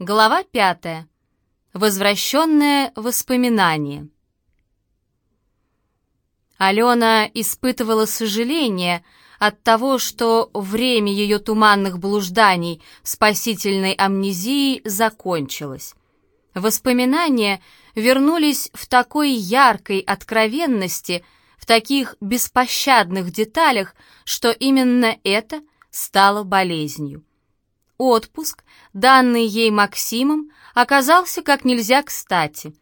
Глава пятая. Возвращенное воспоминание. Алена испытывала сожаление от того, что время ее туманных блужданий в спасительной амнезии закончилось. Воспоминания вернулись в такой яркой откровенности, в таких беспощадных деталях, что именно это стало болезнью. Отпуск, данный ей Максимом, оказался как нельзя кстати.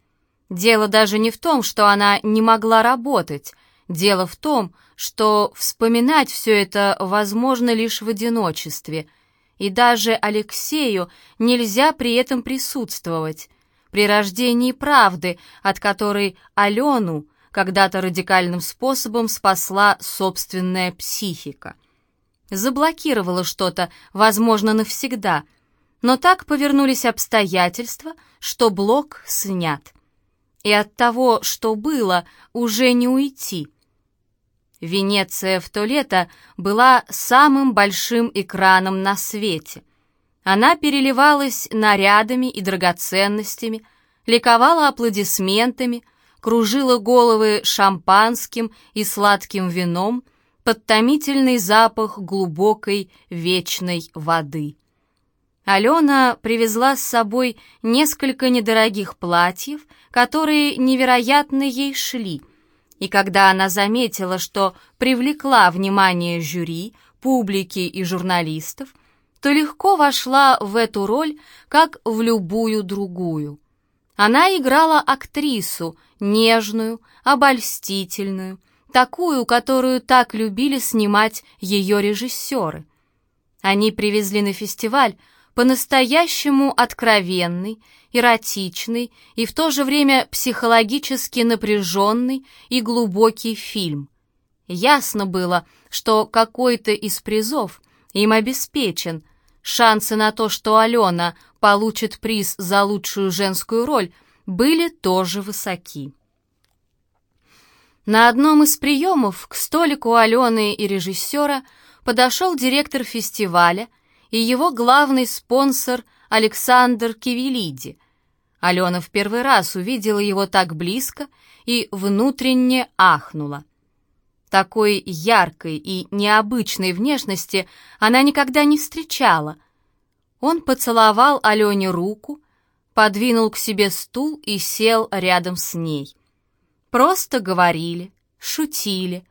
Дело даже не в том, что она не могла работать. Дело в том, что вспоминать все это возможно лишь в одиночестве. И даже Алексею нельзя при этом присутствовать. При рождении правды, от которой Алену когда-то радикальным способом спасла собственная психика заблокировала что-то, возможно, навсегда, но так повернулись обстоятельства, что блок снят. И от того, что было, уже не уйти. Венеция в то лето была самым большим экраном на свете. Она переливалась нарядами и драгоценностями, ликовала аплодисментами, кружила головы шампанским и сладким вином, под томительный запах глубокой вечной воды. Алена привезла с собой несколько недорогих платьев, которые невероятно ей шли, и когда она заметила, что привлекла внимание жюри, публики и журналистов, то легко вошла в эту роль, как в любую другую. Она играла актрису, нежную, обольстительную, такую, которую так любили снимать ее режиссеры. Они привезли на фестиваль по-настоящему откровенный, эротичный и в то же время психологически напряженный и глубокий фильм. Ясно было, что какой-то из призов им обеспечен. Шансы на то, что Алена получит приз за лучшую женскую роль, были тоже высоки. На одном из приемов к столику Алены и режиссера подошел директор фестиваля и его главный спонсор Александр Кивелиди. Алена в первый раз увидела его так близко и внутренне ахнула. Такой яркой и необычной внешности она никогда не встречала. Он поцеловал Алене руку, подвинул к себе стул и сел рядом с ней. Просто говорили, шутили.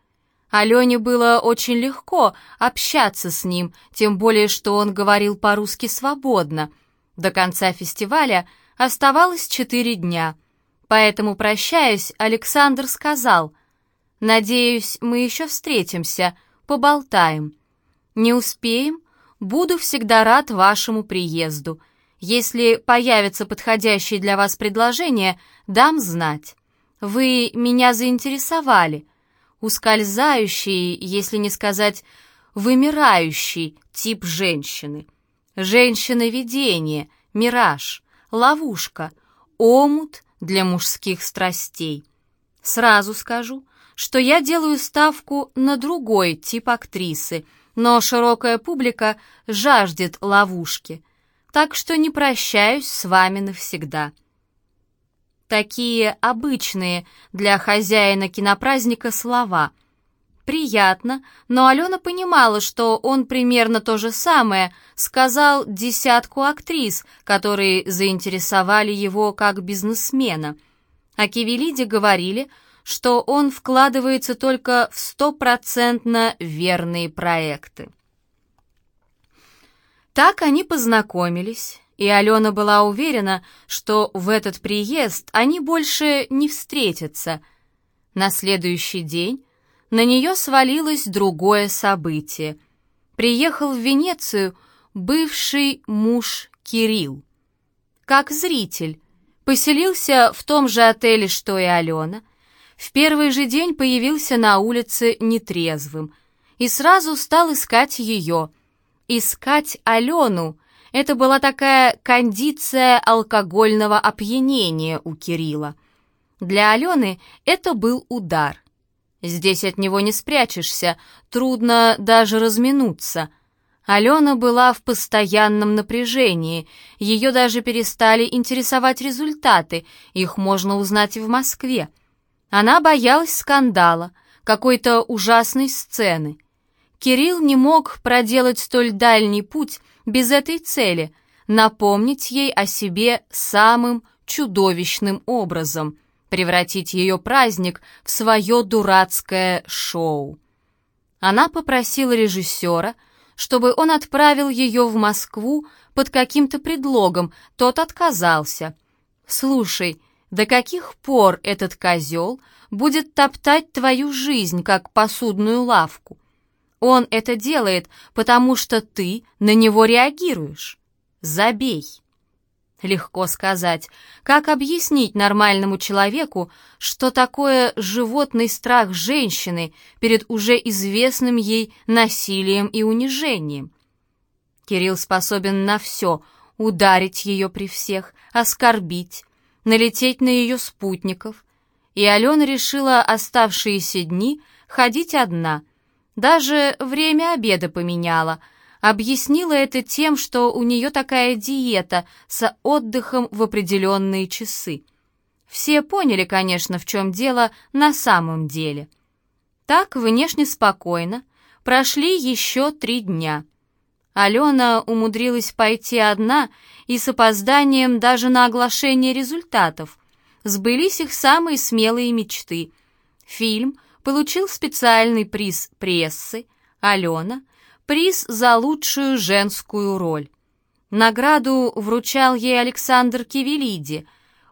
Алене было очень легко общаться с ним, тем более, что он говорил по-русски свободно. До конца фестиваля оставалось четыре дня. Поэтому, прощаясь, Александр сказал, «Надеюсь, мы еще встретимся, поболтаем. Не успеем? Буду всегда рад вашему приезду. Если появится подходящее для вас предложение, дам знать». Вы меня заинтересовали. Ускользающий, если не сказать вымирающий тип женщины. Женщина-видение, мираж, ловушка, омут для мужских страстей. Сразу скажу, что я делаю ставку на другой тип актрисы, но широкая публика жаждет ловушки, так что не прощаюсь с вами навсегда такие обычные для хозяина кинопраздника слова. Приятно, но Алена понимала, что он примерно то же самое сказал десятку актрис, которые заинтересовали его как бизнесмена. О Кивелиде говорили, что он вкладывается только в стопроцентно верные проекты. Так они познакомились, и Алена была уверена, что в этот приезд они больше не встретятся. На следующий день на нее свалилось другое событие. Приехал в Венецию бывший муж Кирилл. Как зритель, поселился в том же отеле, что и Алена, в первый же день появился на улице нетрезвым и сразу стал искать ее, искать Алену, это была такая кондиция алкогольного опьянения у Кирилла. Для Алены это был удар. Здесь от него не спрячешься, трудно даже разминуться. Алена была в постоянном напряжении, ее даже перестали интересовать результаты, их можно узнать и в Москве. Она боялась скандала, какой-то ужасной сцены. Кирилл не мог проделать столь дальний путь без этой цели — напомнить ей о себе самым чудовищным образом, превратить ее праздник в свое дурацкое шоу. Она попросила режиссера — чтобы он отправил ее в Москву под каким-то предлогом, тот отказался. «Слушай, до каких пор этот козел будет топтать твою жизнь, как посудную лавку? Он это делает, потому что ты на него реагируешь. Забей». Легко сказать. Как объяснить нормальному человеку, что такое животный страх женщины перед уже известным ей насилием и унижением? Кирилл способен на все — ударить ее при всех, оскорбить, налететь на ее спутников. И Алена решила оставшиеся дни ходить одна. Даже время обеда поменяла — объяснила это тем, что у нее такая диета с отдыхом в определенные часы. Все поняли, конечно, в чем дело на самом деле. Так, внешне спокойно, прошли еще три дня. Алена умудрилась пойти одна и с опозданием даже на оглашение результатов. Сбылись их самые смелые мечты. Фильм получил специальный приз прессы, Алена приз за лучшую женскую роль. Награду вручал ей Александр Кивелиди.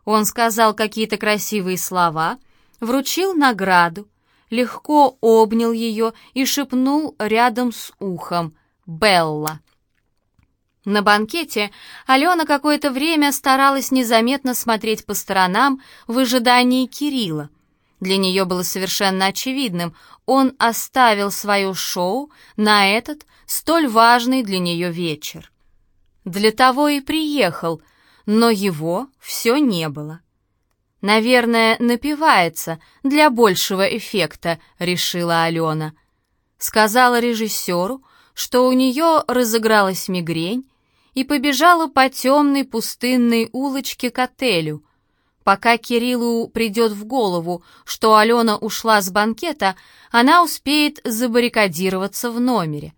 Он сказал какие-то красивые слова, вручил награду, легко обнял ее и шепнул рядом с ухом «Белла». На банкете Алена какое-то время старалась незаметно смотреть по сторонам в ожидании Кирилла. Для нее было совершенно очевидным, он оставил свое шоу на этот столь важный для нее вечер. Для того и приехал, но его все не было. «Наверное, напивается для большего эффекта», — решила Алена. Сказала режиссеру, что у нее разыгралась мигрень, и побежала по темной пустынной улочке к отелю — Пока Кириллу придет в голову, что Алена ушла с банкета, она успеет забаррикадироваться в номере.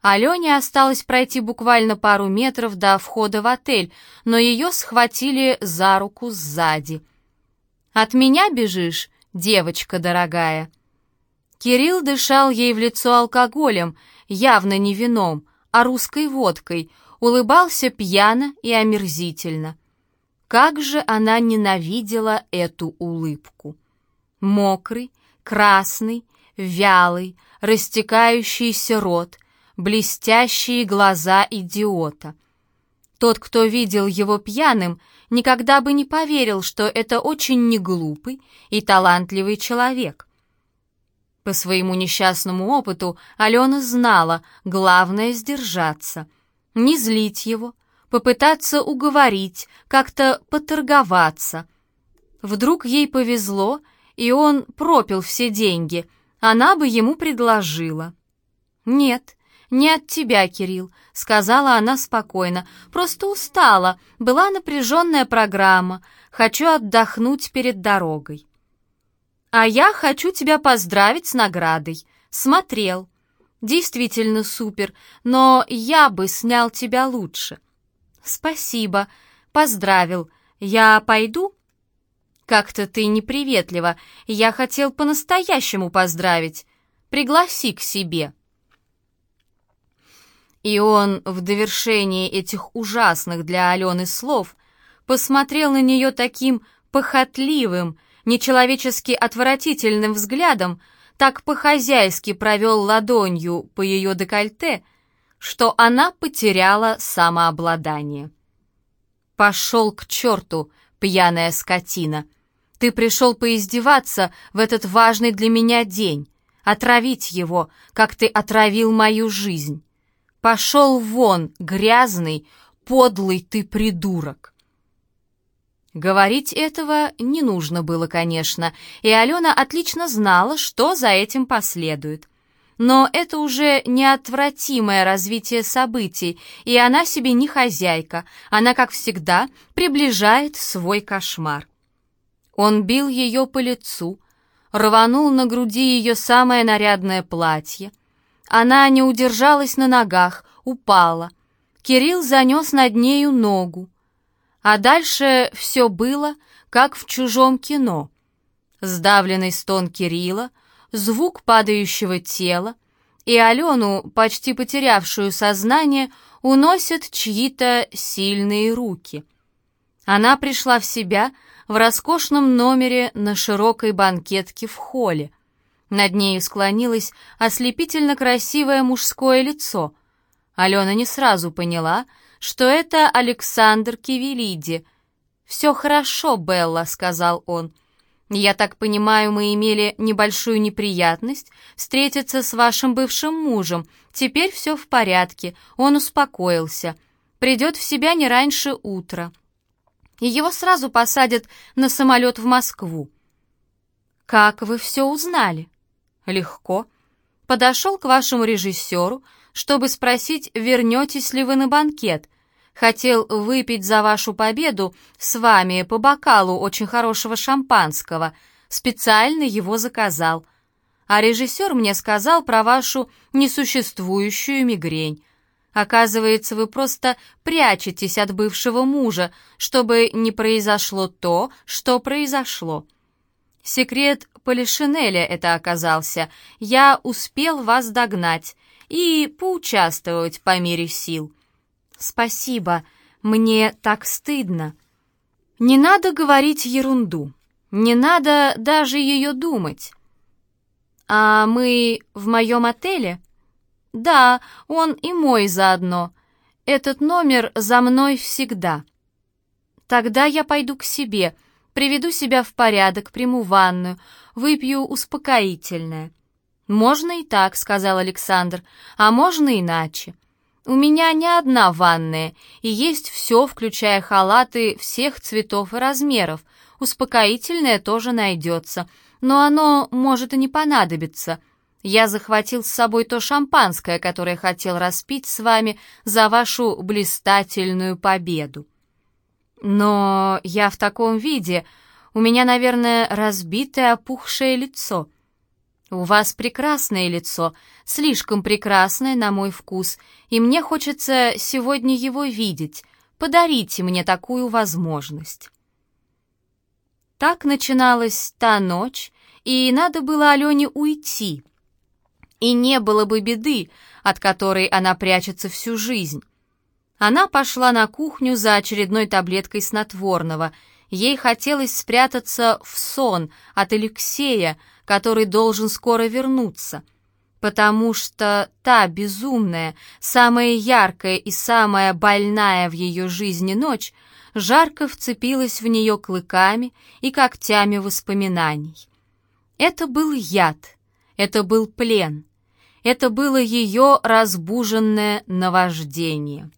Алене осталось пройти буквально пару метров до входа в отель, но ее схватили за руку сзади. «От меня бежишь, девочка дорогая?» Кирилл дышал ей в лицо алкоголем, явно не вином, а русской водкой, улыбался пьяно и омерзительно. Как же она ненавидела эту улыбку! Мокрый, красный, вялый, растекающийся рот, блестящие глаза идиота. Тот, кто видел его пьяным, никогда бы не поверил, что это очень неглупый и талантливый человек. По своему несчастному опыту Алена знала, главное — сдержаться, не злить его, попытаться уговорить, как-то поторговаться. Вдруг ей повезло, и он пропил все деньги, она бы ему предложила. «Нет, не от тебя, Кирилл», — сказала она спокойно, «просто устала, была напряженная программа, хочу отдохнуть перед дорогой». «А я хочу тебя поздравить с наградой. Смотрел. Действительно супер, но я бы снял тебя лучше. «Спасибо. Поздравил. Я пойду?» «Как-то ты неприветлива. Я хотел по-настоящему поздравить. Пригласи к себе». И он, в довершении этих ужасных для Алены слов, посмотрел на нее таким похотливым, нечеловечески отвратительным взглядом, так по-хозяйски провел ладонью по ее декольте — что она потеряла самообладание. «Пошел к черту, пьяная скотина! Ты пришел поиздеваться в этот важный для меня день, отравить его, как ты отравил мою жизнь. Пошел вон, грязный, подлый ты придурок!» Говорить этого не нужно было, конечно, и Алена отлично знала, что за этим последует — но это уже неотвратимое развитие событий, и она себе не хозяйка, она, как всегда, приближает свой кошмар. Он бил ее по лицу, рванул на груди ее самое нарядное платье. Она не удержалась на ногах, упала. Кирилл занес над нею ногу. А дальше все было, как в чужом кино. Сдавленный стон Кирилла, звук падающего тела, и Алену, почти потерявшую сознание, уносят чьи-то сильные руки. Она пришла в себя в роскошном номере на широкой банкетке в холле. Над нею склонилось ослепительно красивое мужское лицо. Алена не сразу поняла, что это Александр Кивелиди. «Все хорошо, Белла», — сказал он. «Я так понимаю, мы имели небольшую неприятность встретиться с вашим бывшим мужем. Теперь все в порядке, он успокоился. Придет в себя не раньше утра. И его сразу посадят на самолет в Москву». «Как вы все узнали?» «Легко. Подошел к вашему режиссеру, чтобы спросить, вернетесь ли вы на банкет. Хотел выпить за вашу победу с вами по бокалу очень хорошего шампанского. Специально его заказал. А режиссер мне сказал про вашу несуществующую мигрень. Оказывается, вы просто прячетесь от бывшего мужа, чтобы не произошло то, что произошло. Секрет Полишинеля это оказался. Я успел вас догнать и поучаствовать по мере сил. Спасибо, мне так стыдно. Не надо говорить ерунду, не надо даже ее думать. А мы в моем отеле? Да, он и мой заодно. Этот номер за мной всегда. Тогда я пойду к себе, приведу себя в порядок, приму ванную, выпью успокоительное. «Можно и так», — сказал Александр, — «а можно иначе. У меня не одна ванная, и есть все, включая халаты всех цветов и размеров. Успокоительное тоже найдется, но оно может и не понадобиться. Я захватил с собой то шампанское, которое хотел распить с вами за вашу блистательную победу. Но я в таком виде, у меня, наверное, разбитое опухшее лицо». «У вас прекрасное лицо, слишком прекрасное на мой вкус, и мне хочется сегодня его видеть. Подарите мне такую возможность». Так начиналась та ночь, и надо было Алене уйти. И не было бы беды, от которой она прячется всю жизнь. Она пошла на кухню за очередной таблеткой снотворного. Ей хотелось спрятаться в сон от Алексея, который должен скоро вернуться, потому что та безумная, самая яркая и самая больная в ее жизни ночь жарко вцепилась в нее клыками и когтями воспоминаний. Это был яд, это был плен, это было ее разбуженное наваждение.